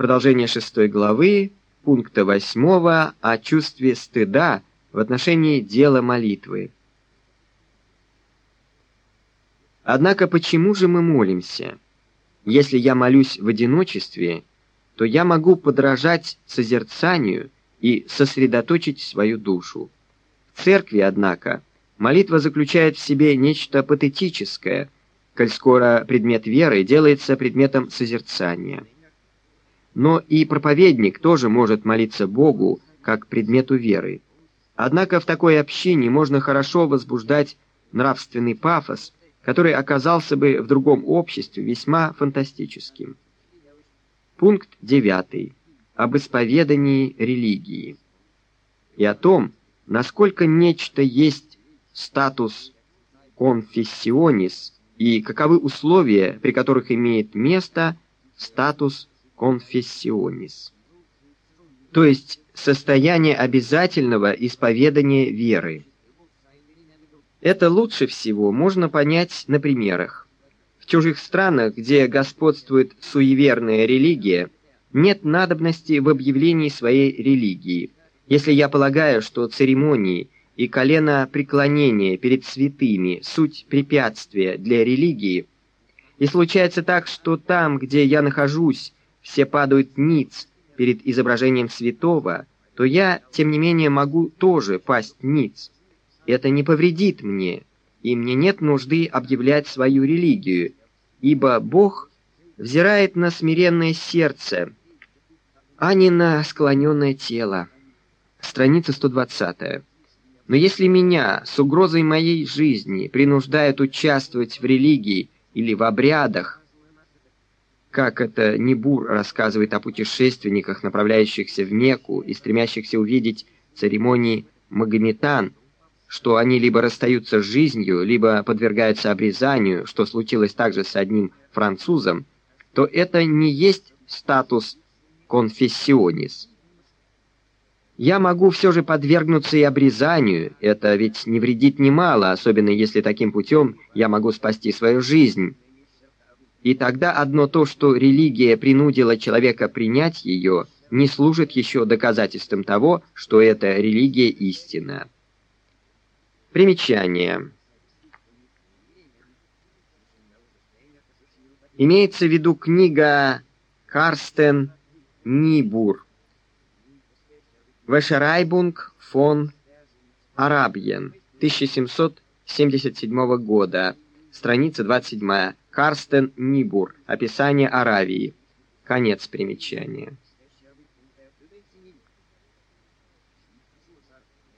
Продолжение шестой главы, пункта восьмого о чувстве стыда в отношении дела молитвы. Однако почему же мы молимся? Если я молюсь в одиночестве, то я могу подражать созерцанию и сосредоточить свою душу. В церкви, однако, молитва заключает в себе нечто патетическое, коль скоро предмет веры делается предметом созерцания. Но и проповедник тоже может молиться Богу как предмету веры. Однако в такой общине можно хорошо возбуждать нравственный пафос, который оказался бы в другом обществе весьма фантастическим. Пункт 9. Об исповедании религии. И о том, насколько нечто есть статус конфессионис и каковы условия, при которых имеет место статус конфессионис, то есть состояние обязательного исповедания веры. Это лучше всего можно понять на примерах. В чужих странах, где господствует суеверная религия, нет надобности в объявлении своей религии. Если я полагаю, что церемонии и колено преклонения перед святыми суть препятствия для религии, и случается так, что там, где я нахожусь, все падают ниц перед изображением святого, то я, тем не менее, могу тоже пасть ниц. Это не повредит мне, и мне нет нужды объявлять свою религию, ибо Бог взирает на смиренное сердце, а не на склоненное тело. Страница 120. Но если меня с угрозой моей жизни принуждают участвовать в религии или в обрядах, как это Небур рассказывает о путешественниках, направляющихся в Мекку и стремящихся увидеть церемонии Магометан, что они либо расстаются с жизнью, либо подвергаются обрезанию, что случилось также с одним французом, то это не есть статус конфессионис. Я могу все же подвергнуться и обрезанию, это ведь не вредит немало, особенно если таким путем я могу спасти свою жизнь. И тогда одно то, что религия принудила человека принять ее, не служит еще доказательством того, что эта религия истина. Примечание. Имеется в виду книга Карстен Нибур. Вешерайбунг фон Арабьен, 1777 года, страница 27. Карстен Нибур. Описание Аравии. Конец примечания.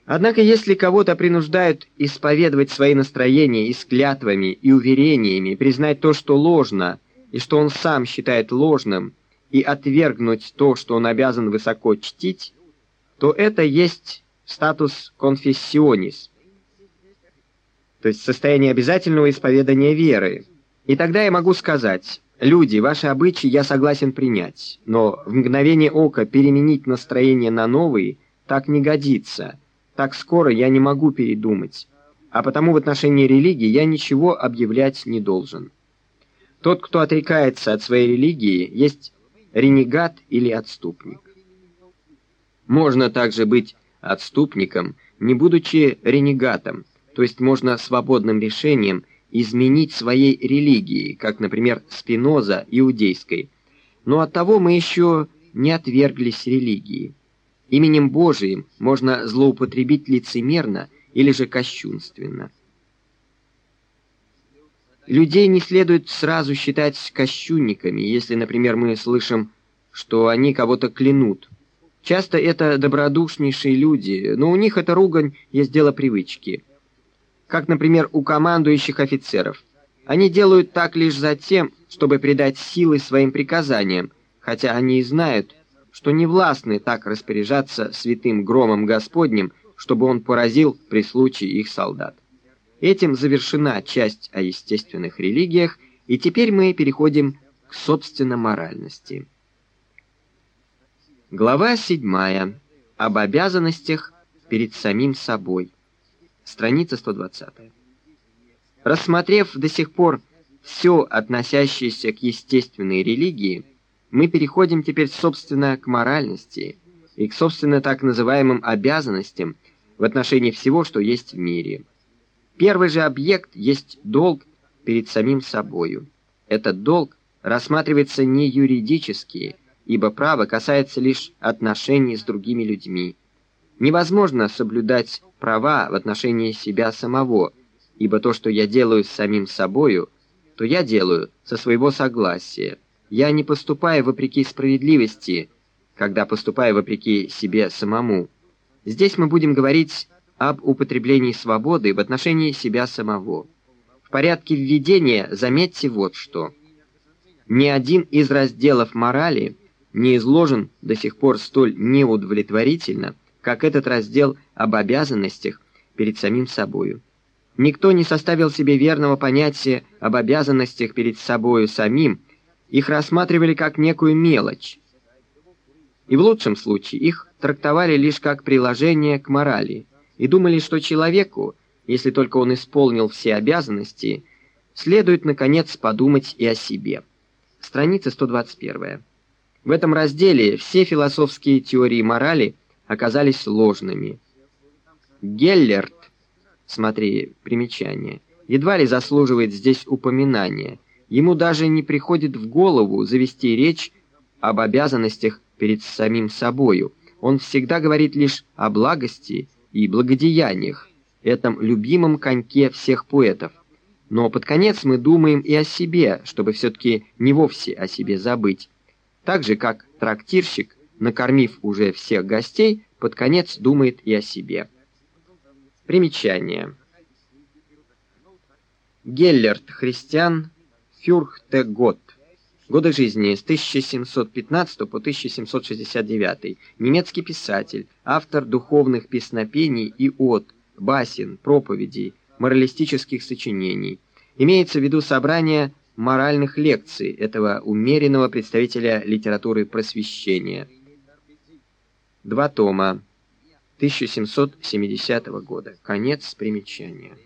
Однако, если кого-то принуждают исповедовать свои настроения и с и уверениями, признать то, что ложно, и что он сам считает ложным, и отвергнуть то, что он обязан высоко чтить, то это есть статус конфессионис, то есть состояние обязательного исповедания веры. И тогда я могу сказать, люди, ваши обычаи я согласен принять, но в мгновение ока переменить настроение на новые так не годится, так скоро я не могу передумать, а потому в отношении религии я ничего объявлять не должен. Тот, кто отрекается от своей религии, есть ренегат или отступник. Можно также быть отступником, не будучи ренегатом, то есть можно свободным решением изменить своей религии, как, например, Спиноза иудейской. Но оттого мы еще не отверглись религии. Именем Божиим можно злоупотребить лицемерно или же кощунственно. Людей не следует сразу считать кощунниками, если, например, мы слышим, что они кого-то клянут. Часто это добродушнейшие люди, но у них эта ругань есть дело привычки – как, например, у командующих офицеров. Они делают так лишь за тем, чтобы придать силы своим приказаниям, хотя они и знают, что не властны так распоряжаться святым громом Господним, чтобы он поразил при случае их солдат. Этим завершена часть о естественных религиях, и теперь мы переходим к собственно моральности. Глава 7. Об обязанностях перед самим собой. Страница 120. Рассмотрев до сих пор все относящееся к естественной религии, мы переходим теперь, собственно, к моральности и к, собственно, так называемым обязанностям в отношении всего, что есть в мире. Первый же объект есть долг перед самим собою. Этот долг рассматривается не юридически, ибо право касается лишь отношений с другими людьми. Невозможно соблюдать права в отношении себя самого, ибо то, что я делаю с самим собою, то я делаю со своего согласия. Я не поступаю вопреки справедливости, когда поступаю вопреки себе самому. Здесь мы будем говорить об употреблении свободы в отношении себя самого. В порядке введения заметьте вот что. Ни один из разделов морали не изложен до сих пор столь неудовлетворительно, как этот раздел об обязанностях перед самим собою. Никто не составил себе верного понятия об обязанностях перед собою самим, их рассматривали как некую мелочь. И в лучшем случае их трактовали лишь как приложение к морали, и думали, что человеку, если только он исполнил все обязанности, следует, наконец, подумать и о себе. Страница 121. В этом разделе все философские теории морали оказались ложными. Геллерт, смотри, примечание, едва ли заслуживает здесь упоминания. Ему даже не приходит в голову завести речь об обязанностях перед самим собою. Он всегда говорит лишь о благости и благодеяниях, этом любимом коньке всех поэтов. Но под конец мы думаем и о себе, чтобы все-таки не вовсе о себе забыть. Так же, как трактирщик, накормив уже всех гостей, под конец думает и о себе. Примечание. Геллерт Христиан Фюрхтегот. Годы жизни с 1715 по 1769. Немецкий писатель, автор духовных песнопений и от, басен, проповедей, моралистических сочинений. Имеется в виду собрание моральных лекций этого умеренного представителя литературы просвещения. Два тома. 1770 года. Конец примечания.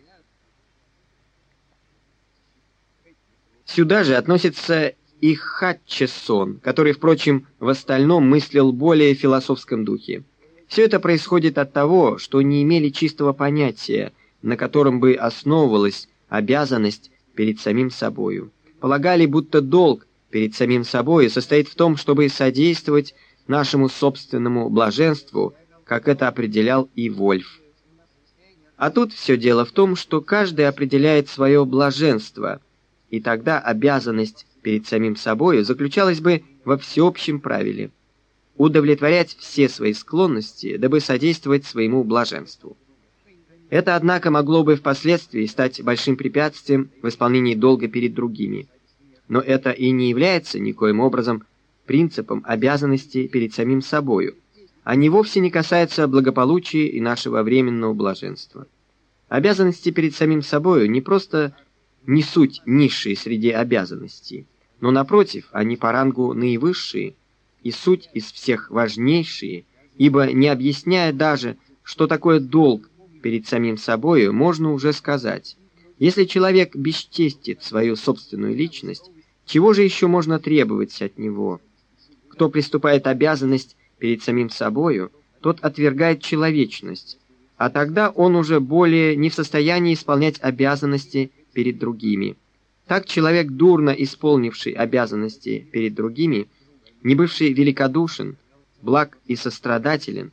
Сюда же относится и Хатчесон, который, впрочем, в остальном мыслил более в философском духе. Все это происходит от того, что не имели чистого понятия, на котором бы основывалась обязанность перед самим собою полагали, будто долг перед самим собой состоит в том, чтобы содействовать нашему собственному блаженству, как это определял и Вольф. А тут все дело в том, что каждый определяет свое блаженство, и тогда обязанность перед самим собой заключалась бы во всеобщем правиле – удовлетворять все свои склонности, дабы содействовать своему блаженству. Это, однако, могло бы впоследствии стать большим препятствием в исполнении долга перед другими. Но это и не является никоим образом принципом обязанности перед самим собою. Они вовсе не касаются благополучия и нашего временного блаженства. Обязанности перед самим собою не просто не суть низшие среди обязанностей, но, напротив, они по рангу наивысшие и суть из всех важнейшие, ибо, не объясняя даже, что такое долг перед самим собою, можно уже сказать, если человек бесчестит свою собственную личность, чего же еще можно требовать от него? Кто приступает обязанность перед самим собою, тот отвергает человечность, а тогда он уже более не в состоянии исполнять обязанности перед другими. Так человек, дурно исполнивший обязанности перед другими, не бывший великодушен, благ и сострадателен,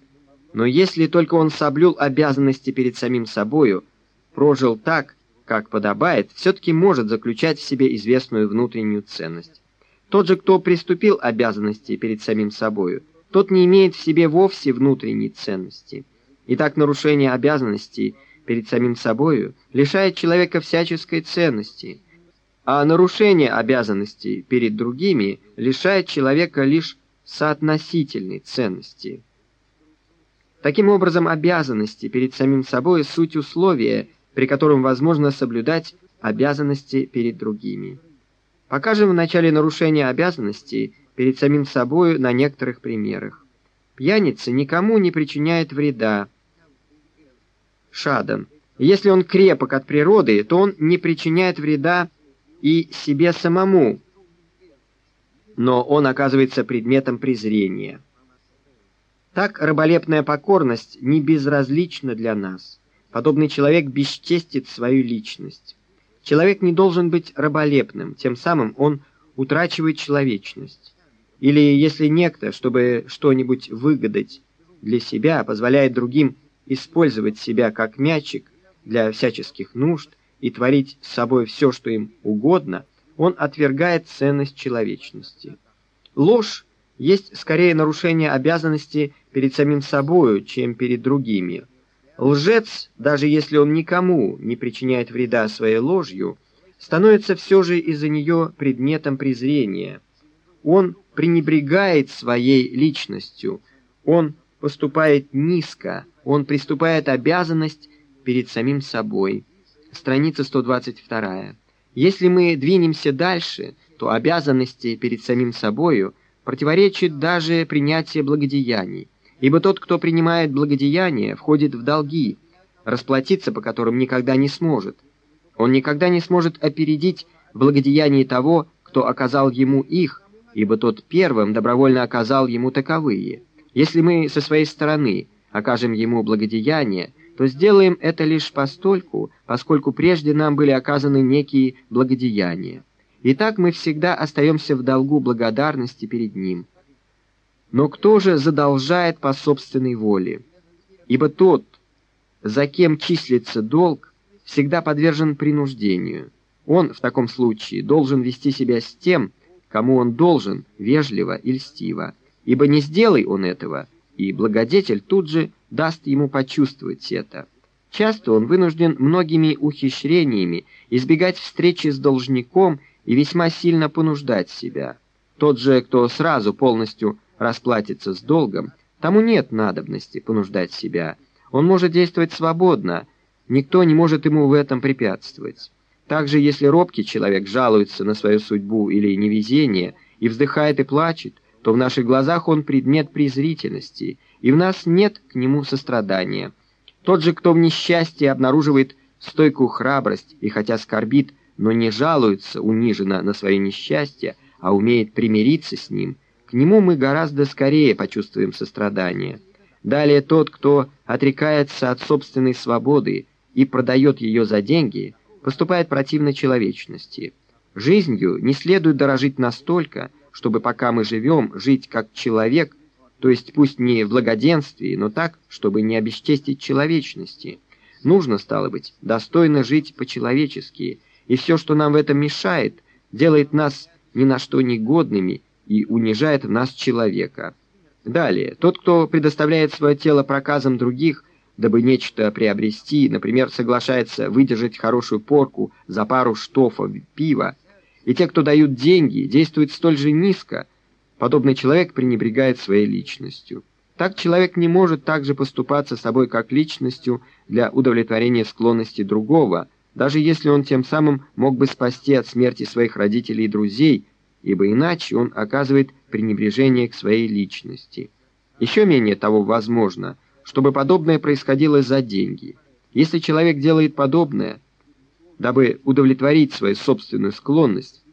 но если только он соблюл обязанности перед самим собою, прожил так, как подобает, все-таки может заключать в себе известную внутреннюю ценность. Тот же, кто приступил обязанности перед самим собою, тот не имеет в себе вовсе внутренней ценности. Итак, нарушение обязанностей перед самим собою лишает человека всяческой ценности, а нарушение обязанностей перед другими лишает человека лишь соотносительной ценности. Таким образом, обязанности перед самим собой – суть условия, при котором возможно соблюдать обязанности перед другими. Покажем в начале нарушения обязанностей перед самим собой на некоторых примерах. Пьяница никому не причиняет вреда. Шадан. Если он крепок от природы, то он не причиняет вреда и себе самому. но он оказывается предметом презрения. Так раболепная покорность не безразлична для нас. Подобный человек бесчестит свою личность. Человек не должен быть раболепным, тем самым он утрачивает человечность. Или если некто, чтобы что-нибудь выгадать для себя, позволяет другим использовать себя как мячик для всяческих нужд и творить с собой все, что им угодно, он отвергает ценность человечности. Ложь есть скорее нарушение обязанности перед самим собою, чем перед другими. Лжец, даже если он никому не причиняет вреда своей ложью, становится все же из-за нее предметом презрения. Он пренебрегает своей личностью, он поступает низко, он приступает обязанность перед самим собой. Страница 122. Если мы двинемся дальше, то обязанности перед самим собою противоречат даже принятие благодеяний, ибо тот, кто принимает благодеяния, входит в долги, расплатиться по которым никогда не сможет. Он никогда не сможет опередить благодеяние того, кто оказал ему их, ибо тот первым добровольно оказал ему таковые. Если мы со своей стороны окажем ему благодеяние, то сделаем это лишь постольку, поскольку прежде нам были оказаны некие благодеяния. И так мы всегда остаемся в долгу благодарности перед ним. Но кто же задолжает по собственной воле? Ибо тот, за кем числится долг, всегда подвержен принуждению. Он в таком случае должен вести себя с тем, кому он должен, вежливо и льстиво. Ибо не сделай он этого, и благодетель тут же даст ему почувствовать это. Часто он вынужден многими ухищрениями избегать встречи с должником и весьма сильно понуждать себя. Тот же, кто сразу полностью расплатится с долгом, тому нет надобности понуждать себя. Он может действовать свободно, никто не может ему в этом препятствовать. Также, если робкий человек жалуется на свою судьбу или невезение и вздыхает и плачет, то в наших глазах он предмет презрительности, и в нас нет к нему сострадания. Тот же, кто в несчастье обнаруживает стойкую храбрость и хотя скорбит, но не жалуется униженно на свое несчастье, а умеет примириться с ним, к нему мы гораздо скорее почувствуем сострадание. Далее тот, кто отрекается от собственной свободы и продает ее за деньги, поступает противно человечности. Жизнью не следует дорожить настолько, чтобы пока мы живем, жить как человек, то есть пусть не в благоденствии, но так, чтобы не обесчестить человечности. Нужно, стало быть, достойно жить по-человечески, и все, что нам в этом мешает, делает нас ни на что негодными и унижает нас человека. Далее, тот, кто предоставляет свое тело проказам других, дабы нечто приобрести, например, соглашается выдержать хорошую порку за пару штофов пива, и те, кто дают деньги, действуют столь же низко, подобный человек пренебрегает своей личностью. Так человек не может так же поступаться собой как личностью для удовлетворения склонности другого, даже если он тем самым мог бы спасти от смерти своих родителей и друзей, ибо иначе он оказывает пренебрежение к своей личности. Еще менее того возможно, чтобы подобное происходило за деньги. Если человек делает подобное, дабы удовлетворить свою собственную склонность,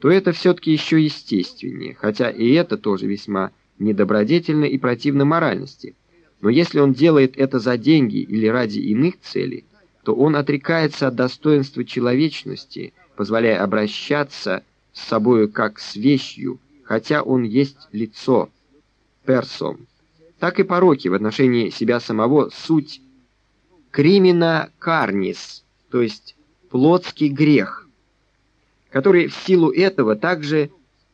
то это все-таки еще естественнее, хотя и это тоже весьма недобродетельно и противно моральности. Но если он делает это за деньги или ради иных целей, то он отрекается от достоинства человечности, позволяя обращаться с собою как с вещью, хотя он есть лицо, персом. Так и пороки в отношении себя самого суть кримина карнис, то есть плотский грех, который в силу этого также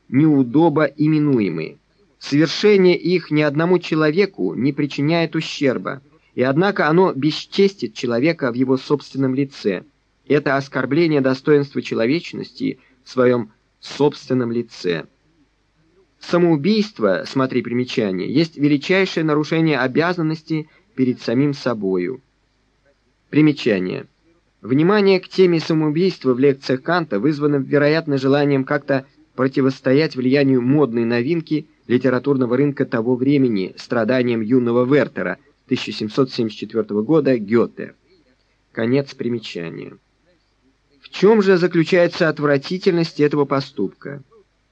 неудобо именуемый. Совершение их ни одному человеку не причиняет ущерба, и однако оно бесчестит человека в его собственном лице. Это оскорбление достоинства человечности в своем собственном лице. Самоубийство, смотри примечание, есть величайшее нарушение обязанности перед самим собою. Примечание. Внимание к теме самоубийства в лекциях Канта вызвано, вероятно, желанием как-то противостоять влиянию модной новинки литературного рынка того времени, страданиям юного Вертера 1774 года Гёте. Конец примечания. Чем же заключается отвратительность этого поступка?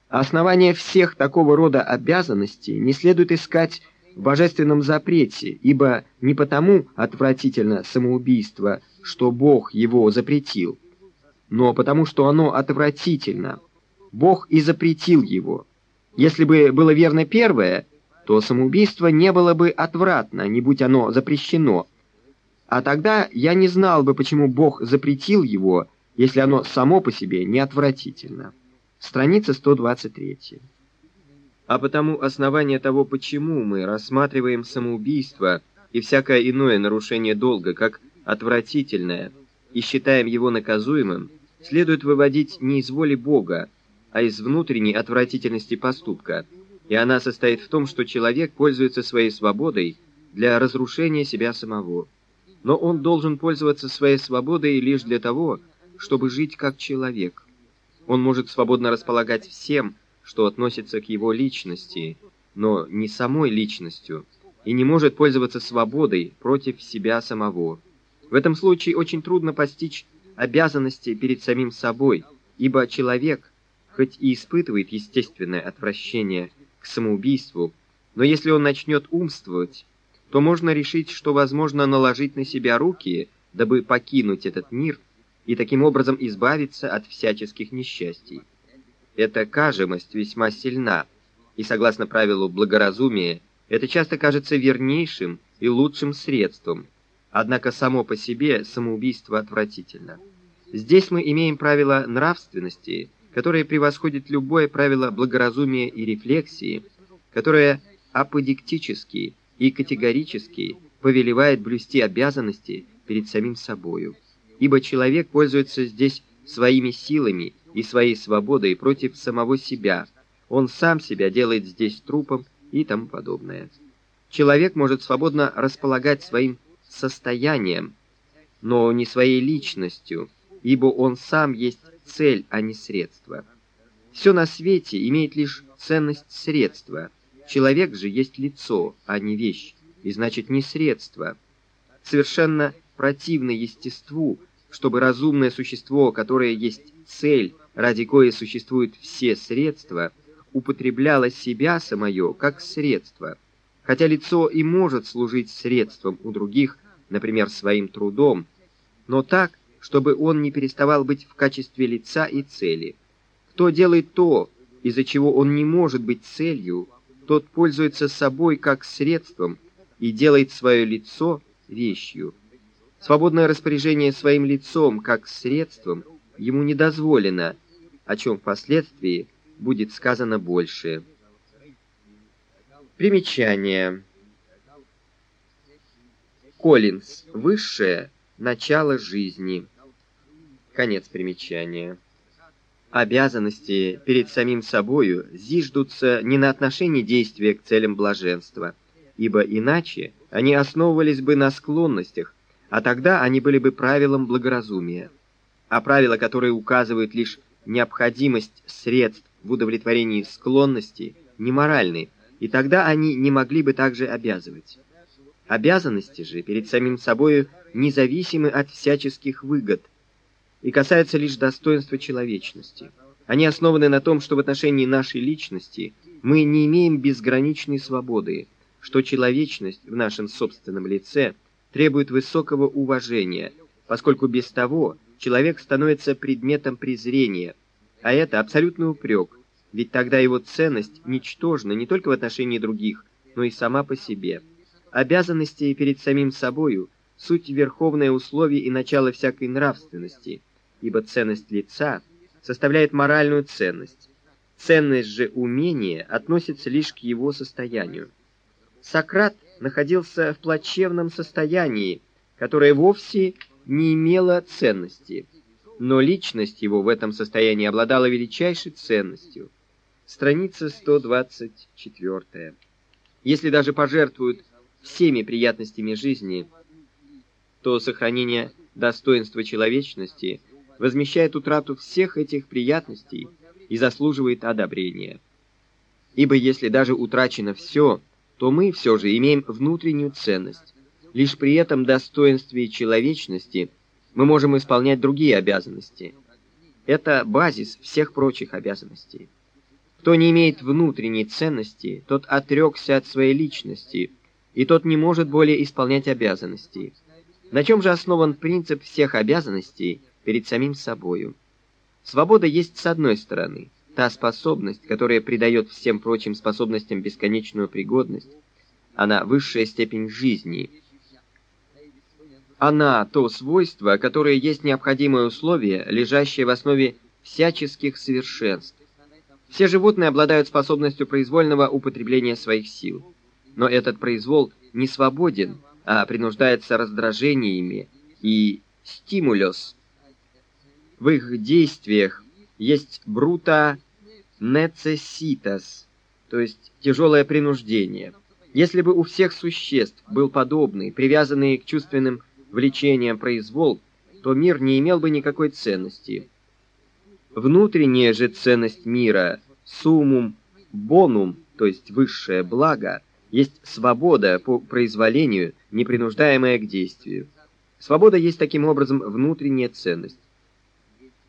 Основание всех такого рода обязанностей не следует искать в божественном запрете, ибо не потому отвратительно самоубийство, что Бог его запретил, но потому что оно отвратительно. Бог и запретил его. Если бы было верно первое, то самоубийство не было бы отвратно, не будь оно запрещено. А тогда я не знал бы, почему Бог запретил его, если оно само по себе не отвратительно. Страница 123. А потому основание того, почему мы рассматриваем самоубийство и всякое иное нарушение долга как отвратительное и считаем его наказуемым, следует выводить не из воли Бога, а из внутренней отвратительности поступка, и она состоит в том, что человек пользуется своей свободой для разрушения себя самого. Но он должен пользоваться своей свободой лишь для того, чтобы жить как человек. Он может свободно располагать всем, что относится к его личности, но не самой личностью, и не может пользоваться свободой против себя самого. В этом случае очень трудно постичь обязанности перед самим собой, ибо человек, хоть и испытывает естественное отвращение к самоубийству, но если он начнет умствовать, то можно решить, что возможно наложить на себя руки, дабы покинуть этот мир – и таким образом избавиться от всяческих несчастий. Эта кажемость весьма сильна, и согласно правилу благоразумия, это часто кажется вернейшим и лучшим средством, однако само по себе самоубийство отвратительно. Здесь мы имеем правило нравственности, которое превосходит любое правило благоразумия и рефлексии, которое аподиктически и категорически повелевает блюсти обязанности перед самим собою ибо человек пользуется здесь своими силами и своей свободой против самого себя. Он сам себя делает здесь трупом и тому подобное. Человек может свободно располагать своим состоянием, но не своей личностью, ибо он сам есть цель, а не средство. Все на свете имеет лишь ценность средства. Человек же есть лицо, а не вещь, и значит не средство. Совершенно противно естеству, чтобы разумное существо, которое есть цель, ради коей существуют все средства, употребляло себя самое как средство. Хотя лицо и может служить средством у других, например, своим трудом, но так, чтобы он не переставал быть в качестве лица и цели. Кто делает то, из-за чего он не может быть целью, тот пользуется собой как средством и делает свое лицо вещью. Свободное распоряжение своим лицом как средством ему не дозволено, о чем впоследствии будет сказано больше. Примечание. Коллинз. Высшее начало жизни. Конец примечания. Обязанности перед самим собою зиждутся не на отношении действия к целям блаженства, ибо иначе они основывались бы на склонностях, а тогда они были бы правилом благоразумия. А правила, которые указывают лишь необходимость средств в удовлетворении склонности, неморальны, и тогда они не могли бы также обязывать. Обязанности же перед самим собою независимы от всяческих выгод и касаются лишь достоинства человечности. Они основаны на том, что в отношении нашей личности мы не имеем безграничной свободы, что человечность в нашем собственном лице – требует высокого уважения, поскольку без того человек становится предметом презрения, а это абсолютный упрек, ведь тогда его ценность ничтожна не только в отношении других, но и сама по себе. Обязанности перед самим собою – суть верховное условие и начало всякой нравственности, ибо ценность лица составляет моральную ценность. Ценность же умения относится лишь к его состоянию. Сократ – находился в плачевном состоянии, которое вовсе не имело ценности. Но личность его в этом состоянии обладала величайшей ценностью. Страница 124. Если даже пожертвуют всеми приятностями жизни, то сохранение достоинства человечности возмещает утрату всех этих приятностей и заслуживает одобрения. Ибо если даже утрачено все, то мы все же имеем внутреннюю ценность. Лишь при этом достоинстве человечности мы можем исполнять другие обязанности. Это базис всех прочих обязанностей. Кто не имеет внутренней ценности, тот отрекся от своей личности, и тот не может более исполнять обязанности. На чем же основан принцип всех обязанностей перед самим собою? Свобода есть с одной стороны, та способность, которая придает всем прочим способностям бесконечную пригодность, она высшая степень жизни. Она то свойство, которое есть необходимое условие, лежащее в основе всяческих совершенств. Все животные обладают способностью произвольного употребления своих сил. Но этот произвол не свободен, а принуждается раздражениями и стимулёс. В их действиях есть брута necessitas, то есть тяжелое принуждение. Если бы у всех существ был подобный, привязанный к чувственным влечениям произвол, то мир не имел бы никакой ценности. Внутренняя же ценность мира, суммум бонум, то есть высшее благо, есть свобода по произволению, не принуждаемая к действию. Свобода есть таким образом внутренняя ценность.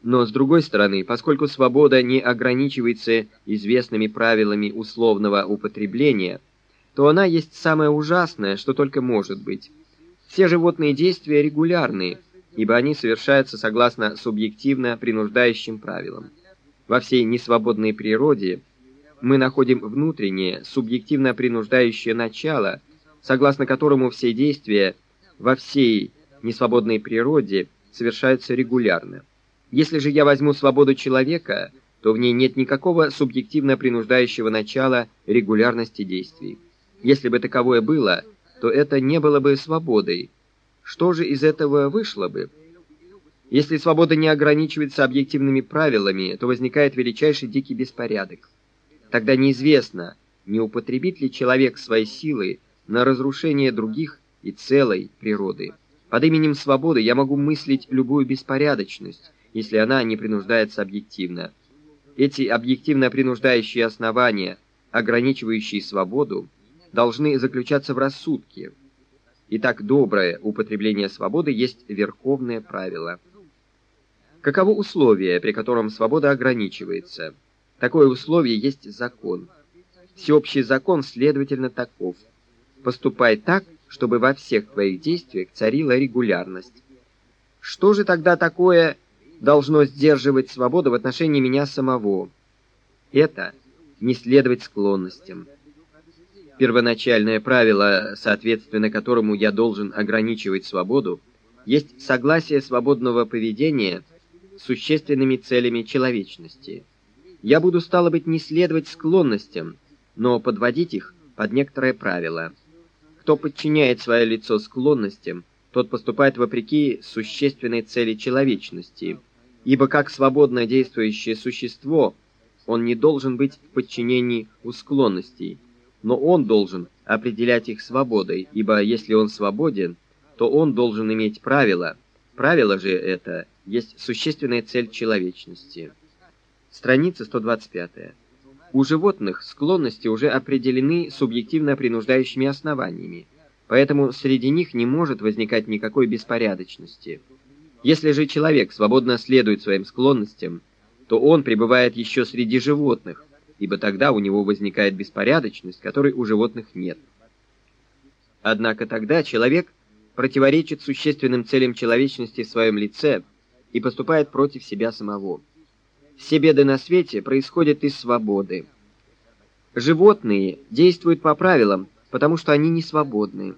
Но с другой стороны, поскольку свобода не ограничивается известными правилами условного употребления, то она есть самое ужасное, что только может быть. Все животные действия регулярные, ибо они совершаются согласно субъективно принуждающим правилам. Во всей несвободной природе мы находим внутреннее, субъективно принуждающее начало, согласно которому все действия во всей несвободной природе совершаются регулярно. Если же я возьму свободу человека, то в ней нет никакого субъективно принуждающего начала регулярности действий. Если бы таковое было, то это не было бы свободой. Что же из этого вышло бы? Если свобода не ограничивается объективными правилами, то возникает величайший дикий беспорядок. Тогда неизвестно, не употребит ли человек свои силы на разрушение других и целой природы. Под именем свободы я могу мыслить любую беспорядочность, если она не принуждается объективно. Эти объективно принуждающие основания, ограничивающие свободу, должны заключаться в рассудке. Итак, доброе употребление свободы есть верховное правило. Каково условие, при котором свобода ограничивается? Такое условие есть закон. Всеобщий закон, следовательно, таков. Поступай так, чтобы во всех твоих действиях царила регулярность. Что же тогда такое должно сдерживать свободу в отношении меня самого? Это не следовать склонностям. Первоначальное правило, соответственно которому я должен ограничивать свободу, есть согласие свободного поведения с существенными целями человечности. Я буду, стало быть, не следовать склонностям, но подводить их под некоторое правило. Кто подчиняет свое лицо склонностям, тот поступает вопреки существенной цели человечности, ибо как свободно действующее существо, он не должен быть в подчинении у склонностей, но он должен определять их свободой, ибо если он свободен, то он должен иметь правила. Правило же это есть существенная цель человечности. Страница 125. У животных склонности уже определены субъективно принуждающими основаниями, поэтому среди них не может возникать никакой беспорядочности. Если же человек свободно следует своим склонностям, то он пребывает еще среди животных, ибо тогда у него возникает беспорядочность, которой у животных нет. Однако тогда человек противоречит существенным целям человечности в своем лице и поступает против себя самого. Все беды на свете происходят из свободы. Животные действуют по правилам, потому что они не свободны.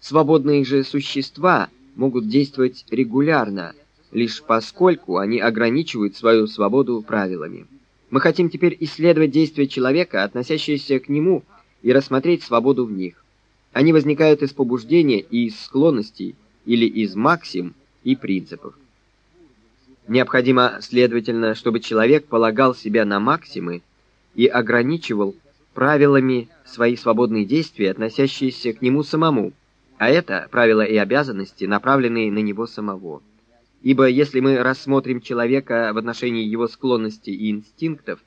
Свободные же существа могут действовать регулярно, лишь поскольку они ограничивают свою свободу правилами. Мы хотим теперь исследовать действия человека, относящиеся к нему, и рассмотреть свободу в них. Они возникают из побуждения и из склонностей, или из максим и принципов. Необходимо, следовательно, чтобы человек полагал себя на максимы и ограничивал правилами свои свободные действия, относящиеся к нему самому, а это правила и обязанности, направленные на него самого. Ибо если мы рассмотрим человека в отношении его склонностей и инстинктов,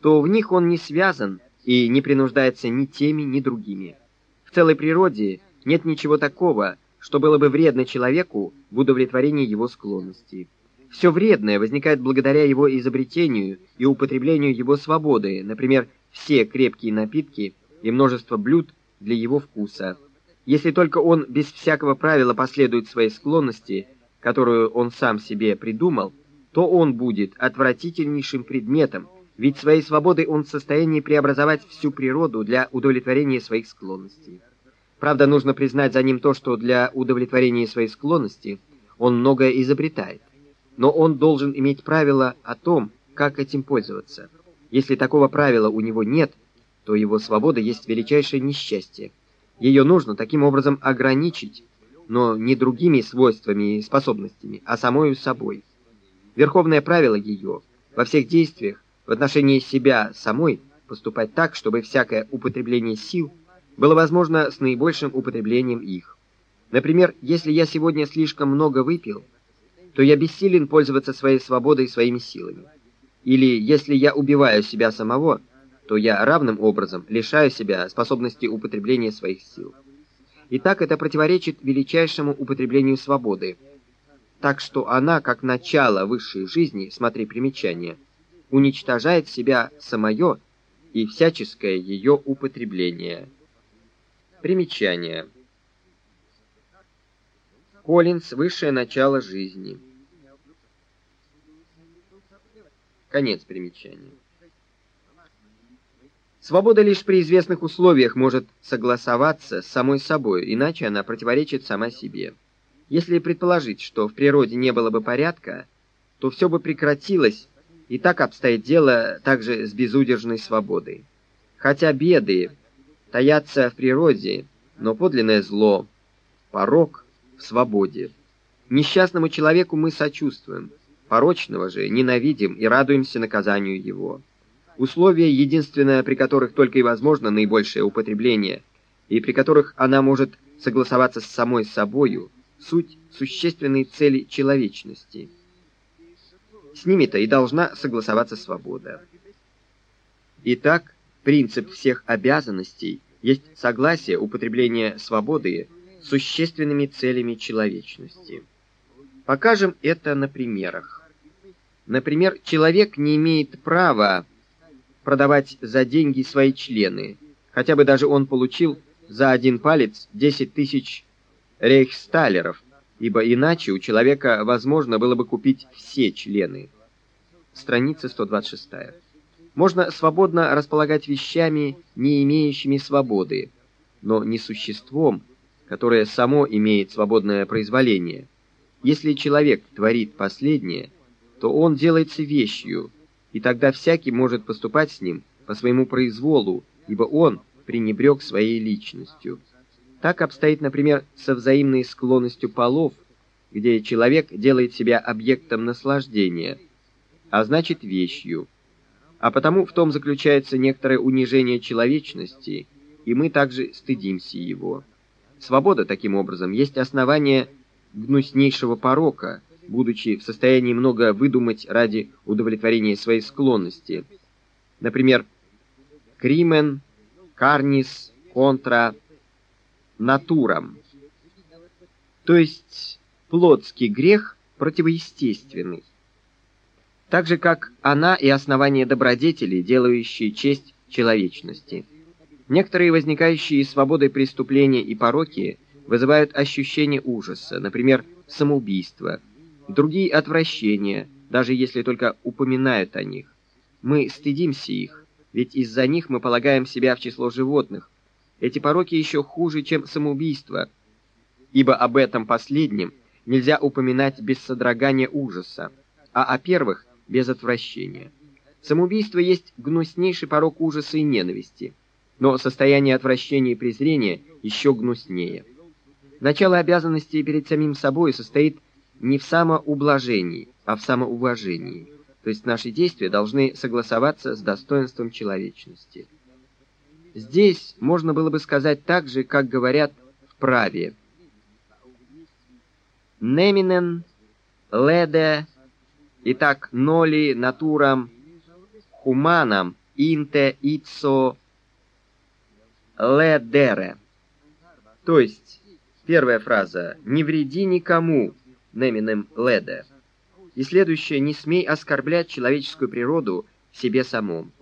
то в них он не связан и не принуждается ни теми, ни другими. В целой природе нет ничего такого, что было бы вредно человеку в удовлетворении его склонностей. Все вредное возникает благодаря его изобретению и употреблению его свободы, например, все крепкие напитки и множество блюд для его вкуса. Если только он без всякого правила последует своей склонности, которую он сам себе придумал, то он будет отвратительнейшим предметом, ведь своей свободой он в состоянии преобразовать всю природу для удовлетворения своих склонностей. Правда, нужно признать за ним то, что для удовлетворения своей склонности он многое изобретает. Но он должен иметь правило о том, как этим пользоваться. Если такого правила у него нет, то его свобода есть величайшее несчастье. Ее нужно таким образом ограничить, но не другими свойствами и способностями, а самою собой. Верховное правило ее во всех действиях в отношении себя самой поступать так, чтобы всякое употребление сил было возможно с наибольшим употреблением их. Например, если я сегодня слишком много выпил, то я бессилен пользоваться своей свободой и своими силами. Или если я убиваю себя самого, то я равным образом лишаю себя способности употребления своих сил. И так это противоречит величайшему употреблению свободы. Так что она, как начало высшей жизни, смотри примечание, уничтожает себя самое и всяческое ее употребление. Примечание. Коллинз «Высшее начало жизни». Конец примечания. Свобода лишь при известных условиях может согласоваться с самой собой, иначе она противоречит сама себе. Если предположить, что в природе не было бы порядка, то все бы прекратилось, и так обстоит дело также с безудержной свободой. Хотя беды таятся в природе, но подлинное зло, порок в свободе. Несчастному человеку мы сочувствуем, порочного же ненавидим и радуемся наказанию его. Условия, единственное, при которых только и возможно наибольшее употребление, и при которых она может согласоваться с самой собою, суть существенной цели человечности. С ними-то и должна согласоваться свобода. Итак, принцип всех обязанностей есть согласие употребления свободы с существенными целями человечности. Покажем это на примерах. Например, человек не имеет права продавать за деньги свои члены, хотя бы даже он получил за один палец 10 тысяч рейхсталеров, ибо иначе у человека возможно было бы купить все члены. Страница 126. Можно свободно располагать вещами, не имеющими свободы, но не существом, которое само имеет свободное произволение. Если человек творит последнее – то он делается вещью, и тогда всякий может поступать с ним по своему произволу, ибо он пренебрег своей личностью. Так обстоит, например, со взаимной склонностью полов, где человек делает себя объектом наслаждения, а значит вещью. А потому в том заключается некоторое унижение человечности, и мы также стыдимся его. Свобода, таким образом, есть основание гнуснейшего порока – будучи в состоянии много выдумать ради удовлетворения своей склонности. Например, «кримен», «карнис», «контра», «натурам». То есть плотский грех противоестественный. Так же, как она и основание добродетели, делающие честь человечности. Некоторые возникающие из свободы преступления и пороки вызывают ощущение ужаса, например, самоубийство – другие отвращения, даже если только упоминают о них. Мы стыдимся их, ведь из-за них мы полагаем себя в число животных. Эти пороки еще хуже, чем самоубийство, ибо об этом последнем нельзя упоминать без содрогания ужаса, а о первых — без отвращения. Самоубийство есть гнуснейший порок ужаса и ненависти, но состояние отвращения и презрения еще гнуснее. Начало обязанностей перед самим собой состоит не в самоублажении, а в самоуважении. То есть наши действия должны согласоваться с достоинством человечности. Здесь можно было бы сказать так же, как говорят в праве. Неминен, леде, итак, ноли натурам, хуманам, инте, ицо, ледере. То есть, первая фраза «не вреди никому», Неминем Леде. И следующее, не смей оскорблять человеческую природу себе самом.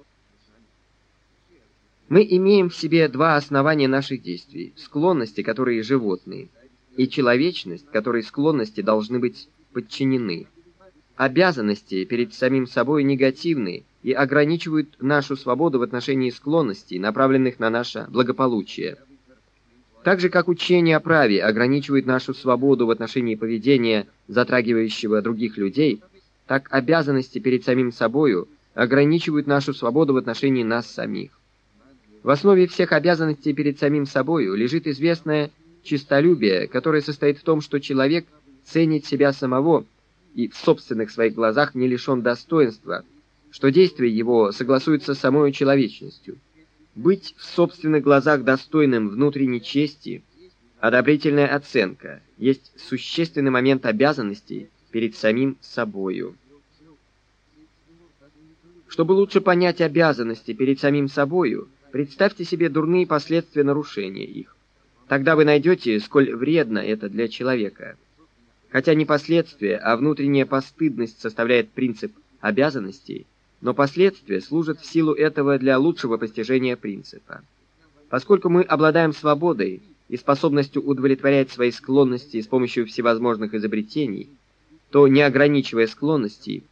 Мы имеем в себе два основания наших действий – склонности, которые животные, и человечность, которой склонности должны быть подчинены. Обязанности перед самим собой негативны и ограничивают нашу свободу в отношении склонностей, направленных на наше благополучие. Так же, как учение о праве ограничивает нашу свободу в отношении поведения, затрагивающего других людей, так обязанности перед самим собою ограничивают нашу свободу в отношении нас самих. В основе всех обязанностей перед самим собою лежит известное чистолюбие, которое состоит в том, что человек ценит себя самого и в собственных своих глазах не лишен достоинства, что действия его согласуются с самой человечностью. Быть в собственных глазах достойным внутренней чести, одобрительная оценка, есть существенный момент обязанностей перед самим собою. Чтобы лучше понять обязанности перед самим собою, представьте себе дурные последствия нарушения их. Тогда вы найдете, сколь вредно это для человека. Хотя не последствия, а внутренняя постыдность составляет принцип обязанностей, но последствия служат в силу этого для лучшего постижения принципа. Поскольку мы обладаем свободой и способностью удовлетворять свои склонности с помощью всевозможных изобретений, то, не ограничивая склонностей,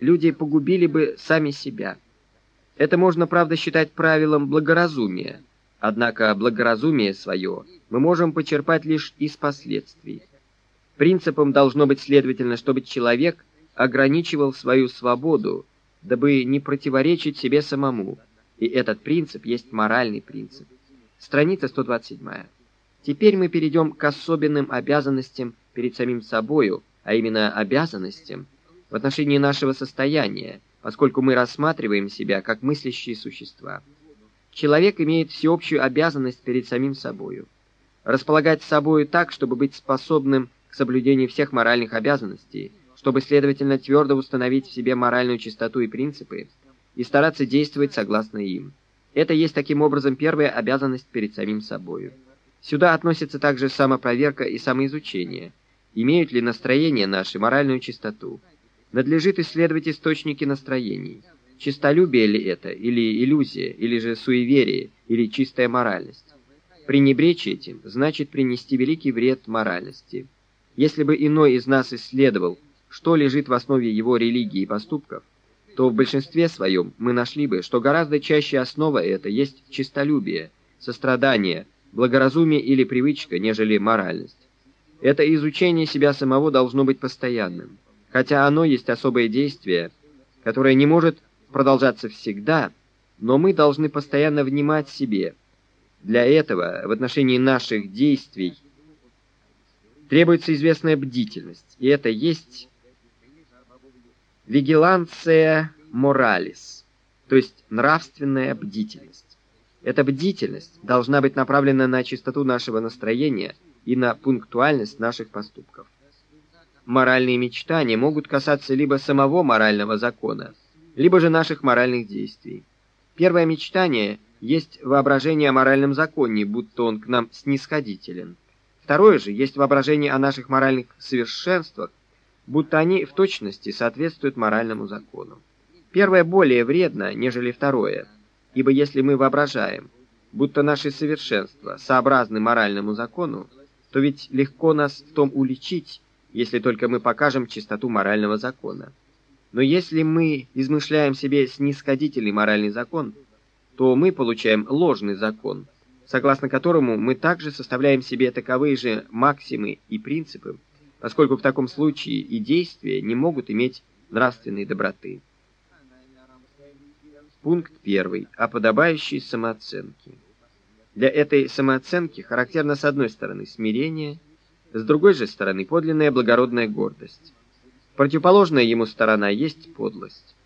люди погубили бы сами себя. Это можно, правда, считать правилом благоразумия, однако благоразумие свое мы можем почерпать лишь из последствий. Принципом должно быть, следовательно, чтобы человек ограничивал свою свободу, дабы не противоречить себе самому, и этот принцип есть моральный принцип. Страница 127. Теперь мы перейдем к особенным обязанностям перед самим собою, а именно обязанностям в отношении нашего состояния, поскольку мы рассматриваем себя как мыслящие существа. Человек имеет всеобщую обязанность перед самим собою. Располагать собою так, чтобы быть способным к соблюдению всех моральных обязанностей – чтобы, следовательно, твердо установить в себе моральную чистоту и принципы и стараться действовать согласно им. Это есть таким образом первая обязанность перед самим собою. Сюда относится также самопроверка и самоизучение. Имеют ли настроения наши моральную чистоту? Надлежит исследовать источники настроений. Чистолюбие ли это, или иллюзия, или же суеверие, или чистая моральность? Пренебречь этим значит принести великий вред моральности. Если бы иной из нас исследовал, что лежит в основе его религии и поступков, то в большинстве своем мы нашли бы, что гораздо чаще основа это есть честолюбие, сострадание, благоразумие или привычка, нежели моральность. Это изучение себя самого должно быть постоянным, хотя оно есть особое действие, которое не может продолжаться всегда, но мы должны постоянно внимать себе. Для этого в отношении наших действий требуется известная бдительность, и это есть Вигиланция моралис, то есть нравственная бдительность. Эта бдительность должна быть направлена на чистоту нашего настроения и на пунктуальность наших поступков. Моральные мечтания могут касаться либо самого морального закона, либо же наших моральных действий. Первое мечтание есть воображение о моральном законе, будто он к нам снисходителен. Второе же есть воображение о наших моральных совершенствах, будто они в точности соответствуют моральному закону. Первое более вредно, нежели второе, ибо если мы воображаем, будто наши совершенства сообразны моральному закону, то ведь легко нас в том уличить, если только мы покажем чистоту морального закона. Но если мы измышляем себе снисходительный моральный закон, то мы получаем ложный закон, согласно которому мы также составляем себе таковые же максимы и принципы, поскольку в таком случае и действия не могут иметь нравственной доброты. Пункт 1. О подобающей самооценке. Для этой самооценки характерно с одной стороны смирение, с другой же стороны подлинная благородная гордость. Противоположная ему сторона есть подлость.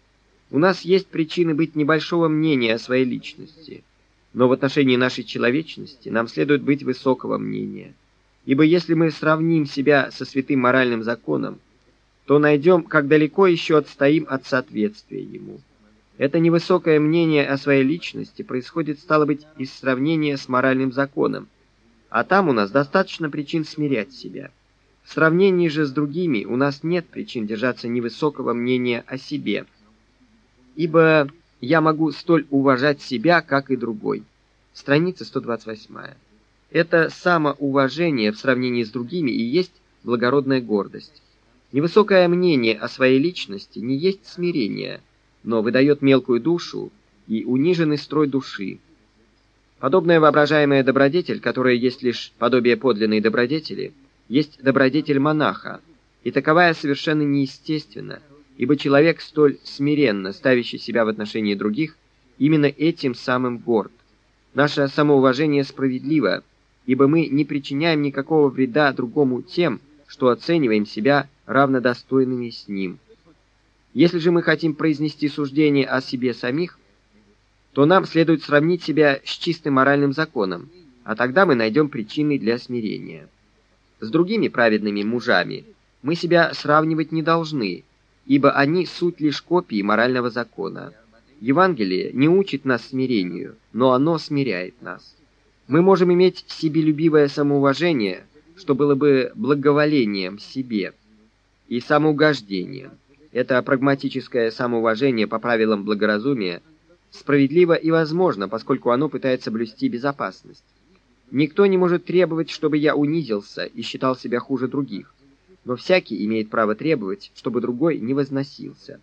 У нас есть причины быть небольшого мнения о своей личности, но в отношении нашей человечности нам следует быть высокого мнения – Ибо если мы сравним себя со святым моральным законом, то найдем, как далеко еще отстоим от соответствия ему. Это невысокое мнение о своей личности происходит, стало быть, из сравнения с моральным законом, а там у нас достаточно причин смирять себя. В сравнении же с другими у нас нет причин держаться невысокого мнения о себе, ибо я могу столь уважать себя, как и другой. Страница 128. Это самоуважение в сравнении с другими и есть благородная гордость. Невысокое мнение о своей личности не есть смирение, но выдает мелкую душу и униженный строй души. Подобная воображаемая добродетель, которая есть лишь подобие подлинной добродетели, есть добродетель монаха, и таковая совершенно неестественна, ибо человек, столь смиренно ставящий себя в отношении других, именно этим самым горд. Наше самоуважение справедливо, ибо мы не причиняем никакого вреда другому тем, что оцениваем себя равнодостойными с ним. Если же мы хотим произнести суждение о себе самих, то нам следует сравнить себя с чистым моральным законом, а тогда мы найдем причины для смирения. С другими праведными мужами мы себя сравнивать не должны, ибо они суть лишь копии морального закона. Евангелие не учит нас смирению, но оно смиряет нас. Мы можем иметь себелюбивое самоуважение, что было бы благоволением себе и самоугождением. Это прагматическое самоуважение по правилам благоразумия справедливо и возможно, поскольку оно пытается блюсти безопасность. Никто не может требовать, чтобы я унизился и считал себя хуже других но всякий имеет право требовать, чтобы другой не возносился.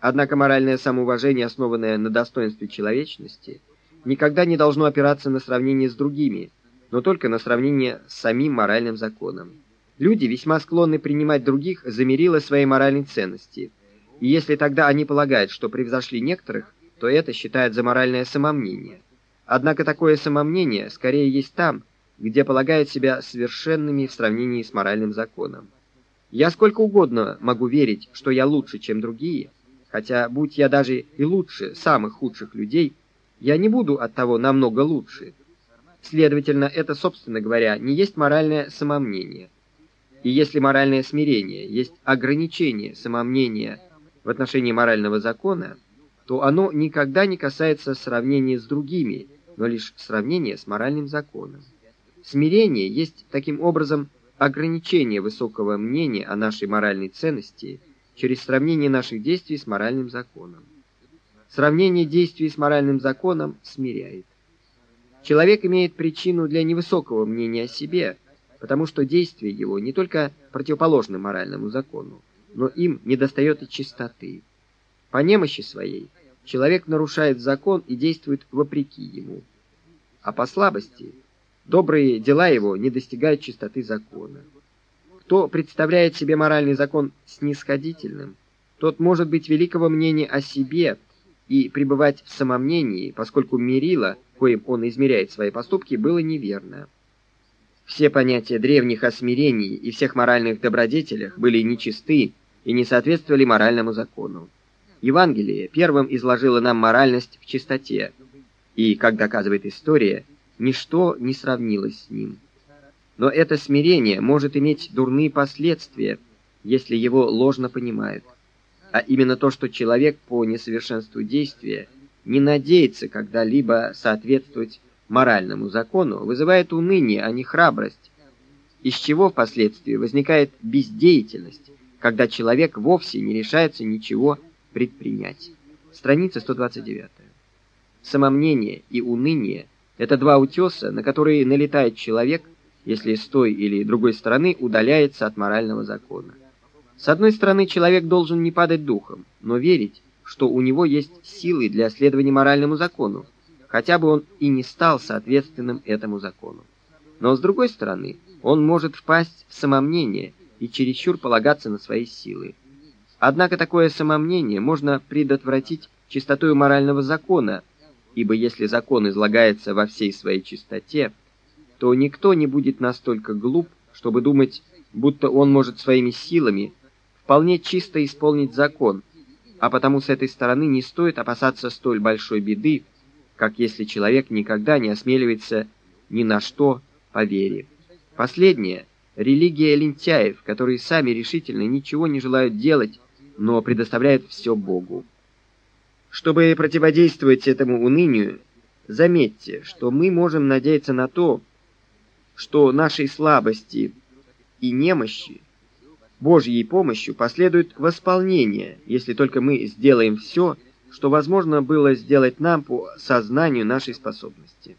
Однако моральное самоуважение, основанное на достоинстве человечности, никогда не должно опираться на сравнение с другими, но только на сравнение с самим моральным законом. Люди весьма склонны принимать других за мерило своей моральной ценности, и если тогда они полагают, что превзошли некоторых, то это считают за моральное самомнение. Однако такое самомнение скорее есть там, где полагают себя совершенными в сравнении с моральным законом. Я сколько угодно могу верить, что я лучше, чем другие, хотя, будь я даже и лучше самых худших людей, я не буду от того намного лучше. Следовательно, это, собственно говоря, не есть моральное самомнение. И если моральное смирение есть ограничение самомнения в отношении морального закона, то оно никогда не касается сравнения с другими, но лишь сравнения с моральным законом. Смирение есть таким образом ограничение высокого мнения о нашей моральной ценности через сравнение наших действий с моральным законом. Сравнение действий с моральным законом смиряет. Человек имеет причину для невысокого мнения о себе, потому что действия его не только противоположны моральному закону, но им недостает и чистоты. По немощи своей человек нарушает закон и действует вопреки ему. А по слабости – Добрые дела его не достигают чистоты закона. Кто представляет себе моральный закон снисходительным, тот может быть великого мнения о себе и пребывать в самомнении, поскольку мерило, коим он измеряет свои поступки, было неверно. Все понятия древних о смирении и всех моральных добродетелях были нечисты и не соответствовали моральному закону. Евангелие первым изложило нам моральность в чистоте, и, как доказывает история, ничто не сравнилось с ним. Но это смирение может иметь дурные последствия, если его ложно понимают. А именно то, что человек по несовершенству действия не надеется когда-либо соответствовать моральному закону, вызывает уныние, а не храбрость, из чего впоследствии возникает бездеятельность, когда человек вовсе не решается ничего предпринять. Страница 129. Самомнение и уныние – это два утеса, на которые налетает человек, если с той или другой стороны удаляется от морального закона. С одной стороны, человек должен не падать духом, но верить, что у него есть силы для следования моральному закону, хотя бы он и не стал соответственным этому закону. Но с другой стороны, он может впасть в самомнение и чересчур полагаться на свои силы. Однако такое самомнение можно предотвратить чистотой морального закона, ибо если закон излагается во всей своей чистоте, то никто не будет настолько глуп, чтобы думать, будто он может своими силами вполне чисто исполнить закон, а потому с этой стороны не стоит опасаться столь большой беды, как если человек никогда не осмеливается ни на что по. Последнее — религия лентяев, которые сами решительно ничего не желают делать, но предоставляют все Богу. Чтобы противодействовать этому унынию, заметьте, что мы можем надеяться на то, что нашей слабости и немощи, Божьей помощью последует восполнение, если только мы сделаем все, что возможно было сделать нам по сознанию нашей способности.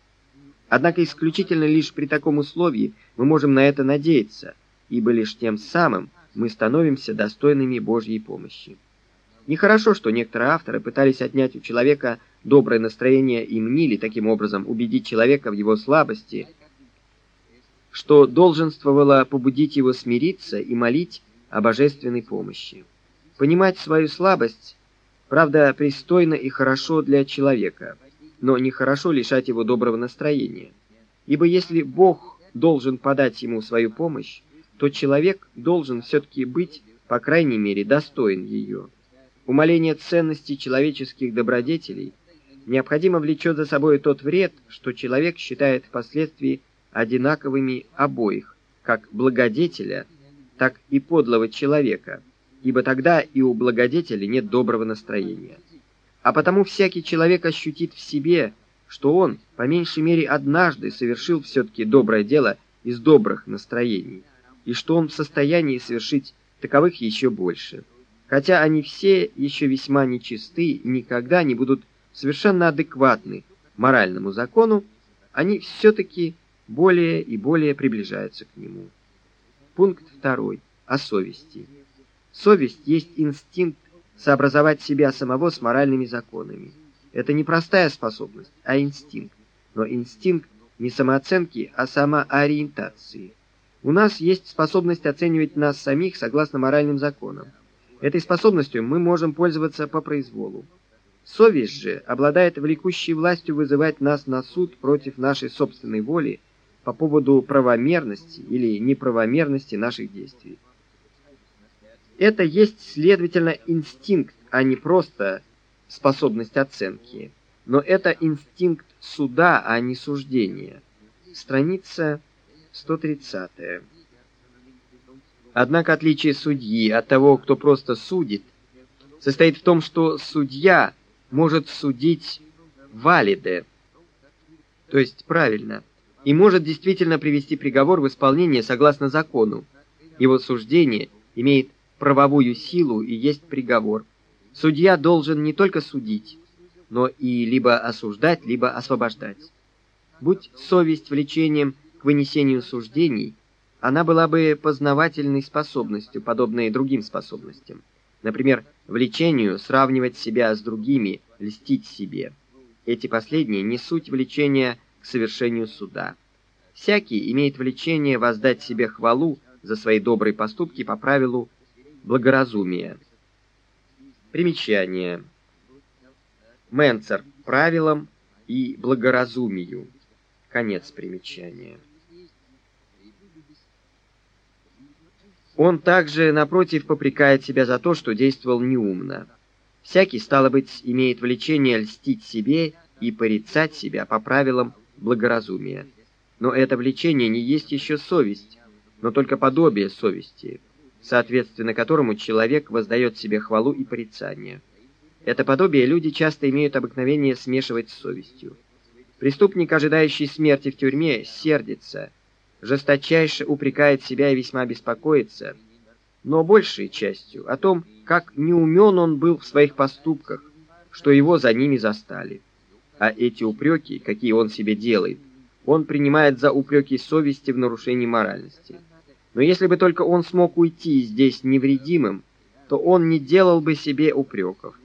Однако исключительно лишь при таком условии мы можем на это надеяться, ибо лишь тем самым мы становимся достойными Божьей помощи. Нехорошо, что некоторые авторы пытались отнять у человека доброе настроение и мнили таким образом убедить человека в его слабости, что долженствовало побудить его смириться и молить о божественной помощи. Понимать свою слабость, правда, пристойно и хорошо для человека, но нехорошо лишать его доброго настроения. Ибо если Бог должен подать ему свою помощь, то человек должен все-таки быть, по крайней мере, достоин ее. Умаление ценности человеческих добродетелей необходимо влечет за собой тот вред, что человек считает впоследствии одинаковыми обоих, как благодетеля, так и подлого человека, ибо тогда и у благодетеля нет доброго настроения. А потому всякий человек ощутит в себе, что он, по меньшей мере, однажды совершил все-таки доброе дело из добрых настроений, и что он в состоянии совершить таковых еще больше хотя они все еще весьма нечисты никогда не будут совершенно адекватны моральному закону, они все-таки более и более приближаются к нему. Пункт второй. О совести. Совесть есть инстинкт сообразовать себя самого с моральными законами. Это не простая способность, а инстинкт. Но инстинкт не самооценки, а самоориентации. У нас есть способность оценивать нас самих согласно моральным законам. Этой способностью мы можем пользоваться по произволу. Совесть же обладает влекущей властью вызывать нас на суд против нашей собственной воли по поводу правомерности или неправомерности наших действий. Это есть, следовательно, инстинкт, а не просто способность оценки. Но это инстинкт суда, а не суждения. Страница 130. Однако отличие судьи от того, кто просто судит, состоит в том, что судья может судить валиде, то есть правильно, и может действительно привести приговор в исполнение согласно закону. Его суждение имеет правовую силу и есть приговор. Судья должен не только судить, но и либо осуждать, либо освобождать. Будь совесть влечением к вынесению суждений, она была бы познавательной способностью, подобной другим способностям. Например, влечению сравнивать себя с другими, льстить себе. Эти последние не суть влечения к совершению суда. Всякий имеет влечение воздать себе хвалу за свои добрые поступки по правилу благоразумия. Примечание. Менцер правилам и благоразумию. Конец примечания. Он также, напротив, попрекает себя за то, что действовал неумно. Всякий, стало быть, имеет влечение льстить себе и порицать себя по правилам благоразумия. Но это влечение не есть еще совесть, но только подобие совести, соответственно которому человек воздает себе хвалу и порицание. Это подобие люди часто имеют обыкновение смешивать с совестью. Преступник, ожидающий смерти в тюрьме, сердится – жесточайше упрекает себя и весьма беспокоится, но большей частью о том, как неумен он был в своих поступках, что его за ними застали. А эти упреки, какие он себе делает, он принимает за упреки совести в нарушении моральности. Но если бы только он смог уйти здесь невредимым, то он не делал бы себе упреков.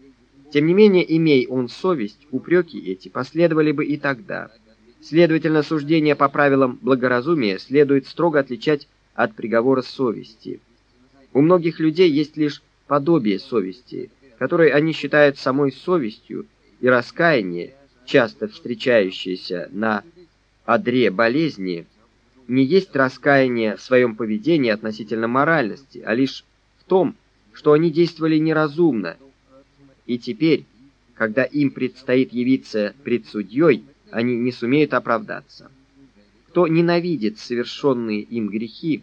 Тем не менее, имей он совесть, упреки эти последовали бы и тогда – Следовательно, суждение по правилам благоразумия следует строго отличать от приговора совести. У многих людей есть лишь подобие совести, которое они считают самой совестью, и раскаяние, часто встречающееся на одре болезни, не есть раскаяние в своем поведении относительно моральности, а лишь в том, что они действовали неразумно. И теперь, когда им предстоит явиться пред судьей, они не сумеют оправдаться. Кто ненавидит совершенные им грехи,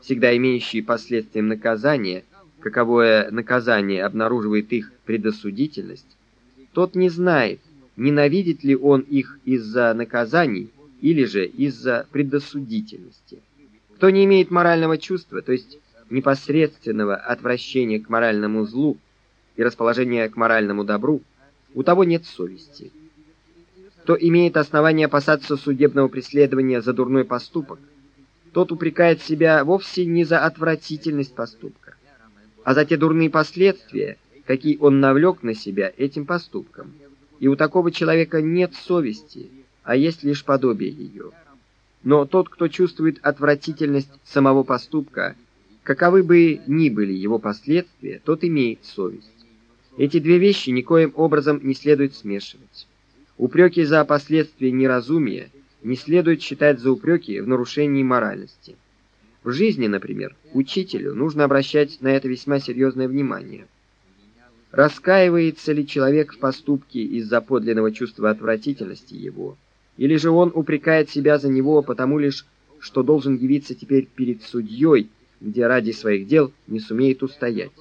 всегда имеющие последствием наказания, каковое наказание обнаруживает их предосудительность, тот не знает, ненавидит ли он их из-за наказаний или же из-за предосудительности. Кто не имеет морального чувства, то есть непосредственного отвращения к моральному злу и расположения к моральному добру, у того нет совести. Кто имеет основание опасаться судебного преследования за дурной поступок, тот упрекает себя вовсе не за отвратительность поступка, а за те дурные последствия, какие он навлек на себя этим поступком. И у такого человека нет совести, а есть лишь подобие ее. Но тот, кто чувствует отвратительность самого поступка, каковы бы ни были его последствия, тот имеет совесть. Эти две вещи никоим образом не следует смешивать. Упреки за последствия неразумия не следует считать за упреки в нарушении моральности. В жизни, например, учителю нужно обращать на это весьма серьезное внимание. Раскаивается ли человек в поступке из-за подлинного чувства отвратительности его, или же он упрекает себя за него потому лишь, что должен явиться теперь перед судьей, где ради своих дел не сумеет устоять.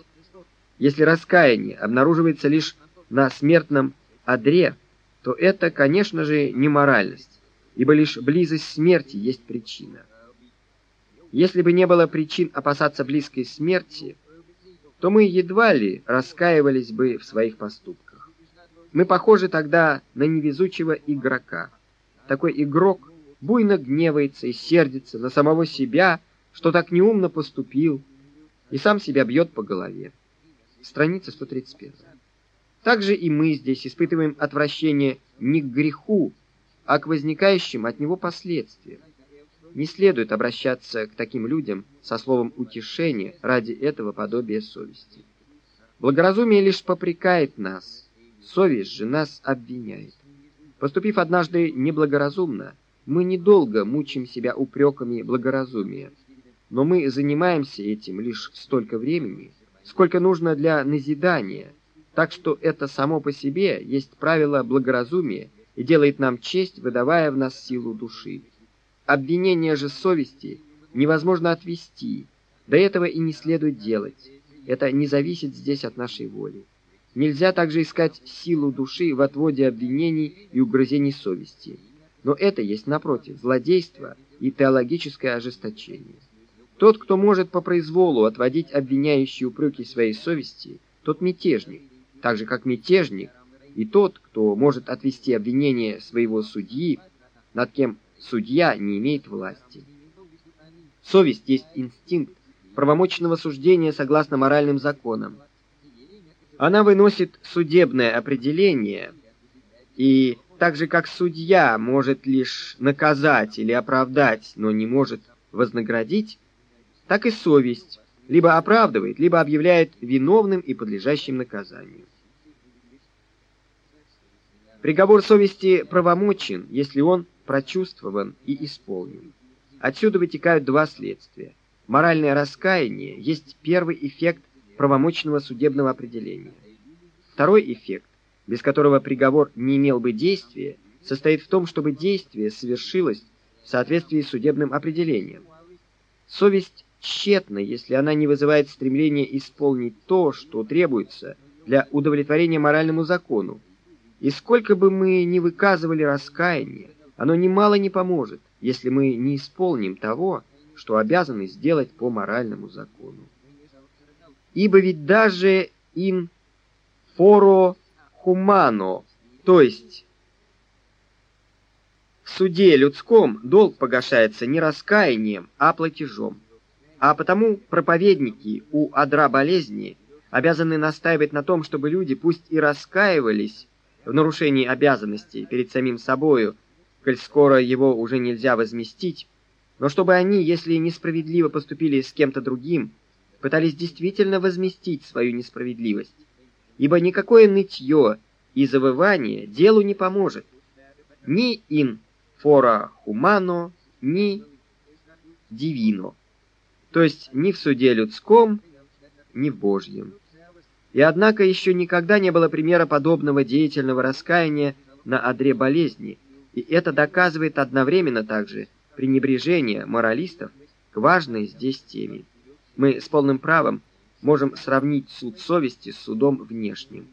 Если раскаяние обнаруживается лишь на смертном одре, то это, конечно же, не моральность, ибо лишь близость смерти есть причина. Если бы не было причин опасаться близкой смерти, то мы едва ли раскаивались бы в своих поступках. Мы похожи тогда на невезучего игрока. Такой игрок буйно гневается и сердится на самого себя, что так неумно поступил, и сам себя бьет по голове. Страница 131. Также и мы здесь испытываем отвращение не к греху, а к возникающим от него последствиям. Не следует обращаться к таким людям со словом утешения ради этого подобия совести. Благоразумие лишь попрекает нас, совесть же нас обвиняет. Поступив однажды неблагоразумно, мы недолго мучим себя упреками благоразумия, но мы занимаемся этим лишь столько времени, сколько нужно для назидания, так что это само по себе есть правило благоразумия и делает нам честь, выдавая в нас силу души. Обвинение же совести невозможно отвести, до этого и не следует делать. Это не зависит здесь от нашей воли. Нельзя также искать силу души в отводе обвинений и угрызений совести. Но это есть, напротив, злодейство и теологическое ожесточение. Тот, кто может по произволу отводить обвиняющие упреки своей совести, тот мятежник, так же как мятежник, и тот, кто может отвести обвинение своего судьи, над кем судья не имеет власти. Совесть есть инстинкт правомочного суждения согласно моральным законам. Она выносит судебное определение, и так же как судья может лишь наказать или оправдать, но не может вознаградить, так и совесть либо оправдывает, либо объявляет виновным и подлежащим наказанию. Приговор совести правомочен, если он прочувствован и исполнен. Отсюда вытекают два следствия. Моральное раскаяние есть первый эффект правомочного судебного определения. Второй эффект, без которого приговор не имел бы действия, состоит в том, чтобы действие совершилось в соответствии с судебным определением. Совесть тщетна, если она не вызывает стремления исполнить то, что требуется для удовлетворения моральному закону. И сколько бы мы ни выказывали раскаяние, оно немало не поможет, если мы не исполним того, что обязаны сделать по моральному закону. Ибо ведь даже in foro humano, то есть в суде людском долг погашается не раскаянием, а платежом. А потому проповедники у адра болезни обязаны настаивать на том, чтобы люди пусть и раскаивались в нарушении обязанностей перед самим собою, коль скоро его уже нельзя возместить, но чтобы они, если несправедливо поступили с кем-то другим, пытались действительно возместить свою несправедливость. Ибо никакое нытье и завывание делу не поможет. Ни ин фора хумано, ни дивино то есть ни в суде людском, ни в Божьем. И однако еще никогда не было примера подобного деятельного раскаяния на одре болезни, и это доказывает одновременно также пренебрежение моралистов к важной здесь теме. Мы с полным правом можем сравнить суд совести с судом внешним.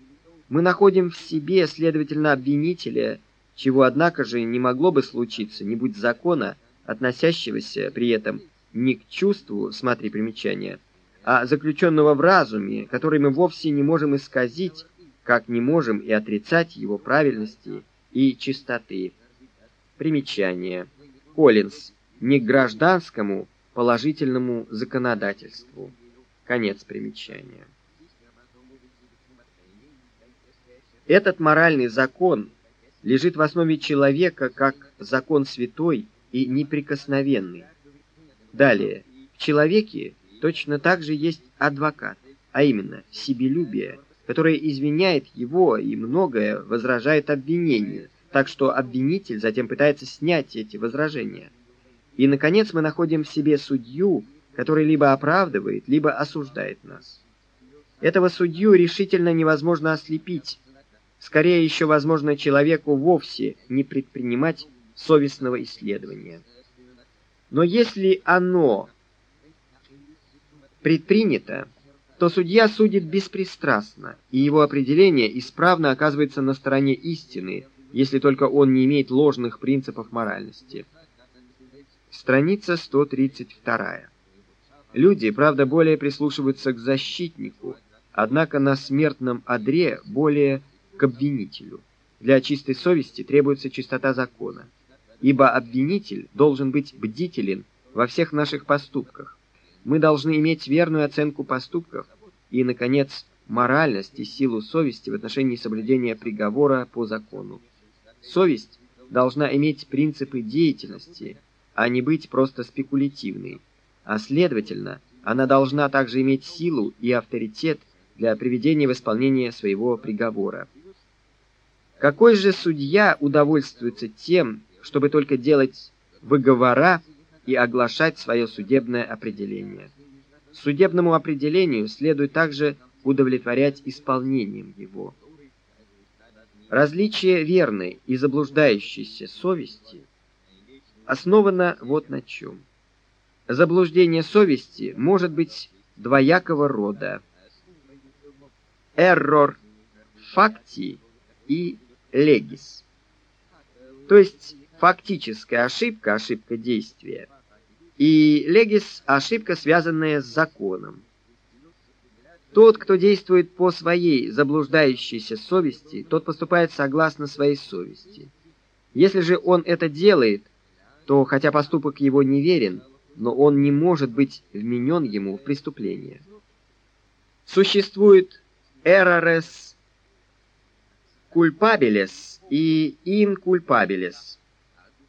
Мы находим в себе, следовательно, обвинителя, чего, однако же, не могло бы случиться, не будь закона, относящегося при этом не к чувству, смотри примечание, а заключенного в разуме, который мы вовсе не можем исказить, как не можем и отрицать его правильности и чистоты. Примечание. Коллинз. Не гражданскому положительному законодательству. Конец примечания. Этот моральный закон лежит в основе человека как закон святой и неприкосновенный. Далее, в человеке точно так же есть адвокат, а именно себелюбие, которое извиняет его и многое возражает обвинению, так что обвинитель затем пытается снять эти возражения. И, наконец, мы находим в себе судью, который либо оправдывает, либо осуждает нас. Этого судью решительно невозможно ослепить. Скорее еще возможно человеку вовсе не предпринимать совестного исследования. Но если оно предпринято, то судья судит беспристрастно, и его определение исправно оказывается на стороне истины, если только он не имеет ложных принципов моральности. Страница 132. Люди, правда, более прислушиваются к защитнику, однако на смертном одре более к обвинителю. Для чистой совести требуется чистота закона, ибо обвинитель должен быть бдителен во всех наших поступках. Мы должны иметь верную оценку поступков и, наконец, моральность и силу совести в отношении соблюдения приговора по закону. Совесть должна иметь принципы деятельности, а не быть просто спекулятивной, а следовательно, она должна также иметь силу и авторитет для приведения в исполнение своего приговора. Какой же судья удовольствуется тем, чтобы только делать выговора и оглашать свое судебное определение? Судебному определению следует также удовлетворять исполнением его. Различие верной и заблуждающейся совести – основана вот на чем. Заблуждение совести может быть двоякого рода. Error факти и legis. То есть фактическая ошибка, ошибка действия, и legis – ошибка, связанная с законом. Тот, кто действует по своей заблуждающейся совести, тот поступает согласно своей совести. Если же он это делает, то хотя поступок его неверен, но он не может быть вменен ему в преступление. Существует errores culpabilis и inculpabilis,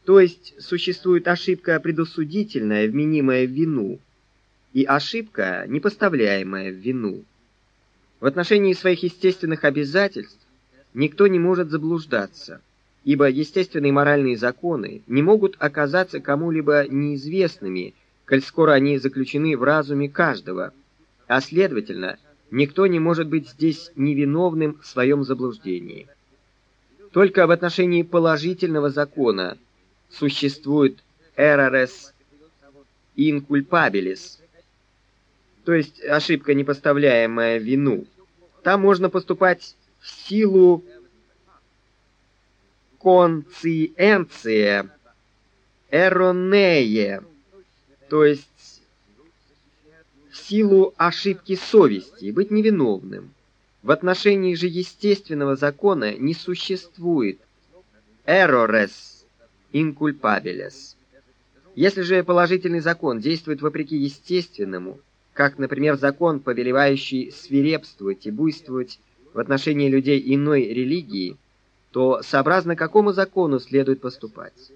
то есть существует ошибка предусудительная, вменимая в вину, и ошибка, не поставляемая в вину. В отношении своих естественных обязательств никто не может заблуждаться – ибо естественные моральные законы не могут оказаться кому-либо неизвестными, коль скоро они заключены в разуме каждого, а следовательно, никто не может быть здесь невиновным в своем заблуждении. Только в отношении положительного закона существует errores inculpabilis, то есть ошибка, не поставляемая вину. Там можно поступать в силу конциенция, эронея, то есть в силу ошибки совести, быть невиновным. В отношении же естественного закона не существует errores inculpabilis. Если же положительный закон действует вопреки естественному, как, например, закон, повелевающий свирепствовать и буйствовать в отношении людей иной религии, то сообразно какому закону следует поступать?